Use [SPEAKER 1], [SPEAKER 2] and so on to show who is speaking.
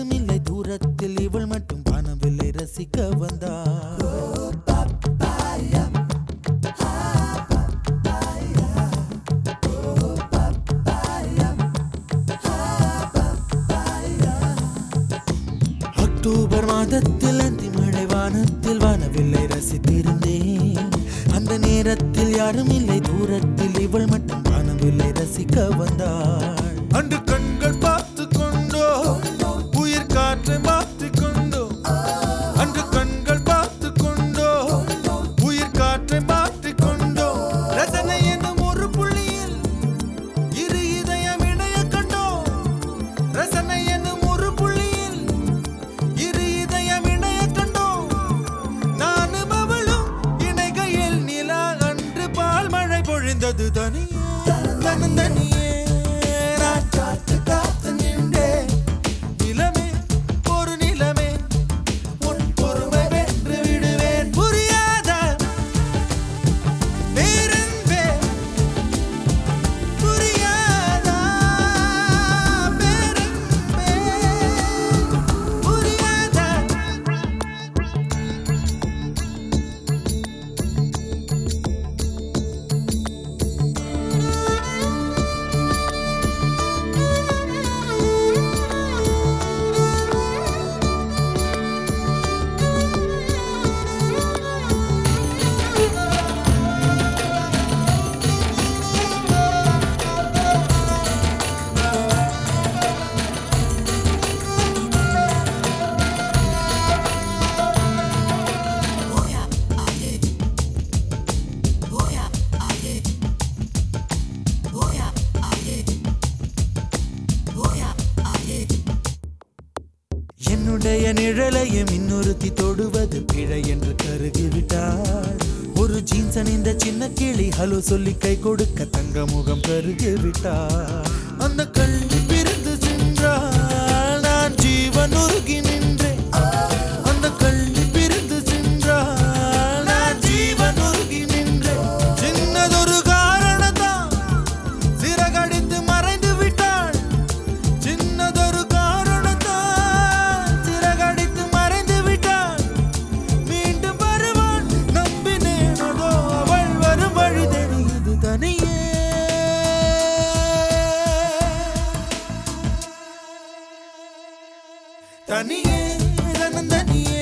[SPEAKER 1] யாரும் இல்லை தூரத்தில் இவள் மட்டும் பணவில்லை ரசிக்க வந்தார் அக்டோபர் மாதத்தில் அந்தி மழை வானத்தில் வானவில்லை ரசித்திருந்தேன். அந்த நேரத்தில் யாரும் இல்லை தூரத்தில் இவள் மட்டும் வானவில்லை ரசிக்க வந்தாள். அன்று கண்கள் வந்தது தனியா தனியா நிழலையும் இன்னொருத்தி தொடுவது பிழை என்று கருகிவிட்டாள் ஒரு ஜீன்ஸ் அணிந்த சின்ன கிளி ஹலோ சொல்லி கை கொடுக்க தங்க முகம் கருகிவிட்டாள் அந்த கல்வி தனியே தனியே.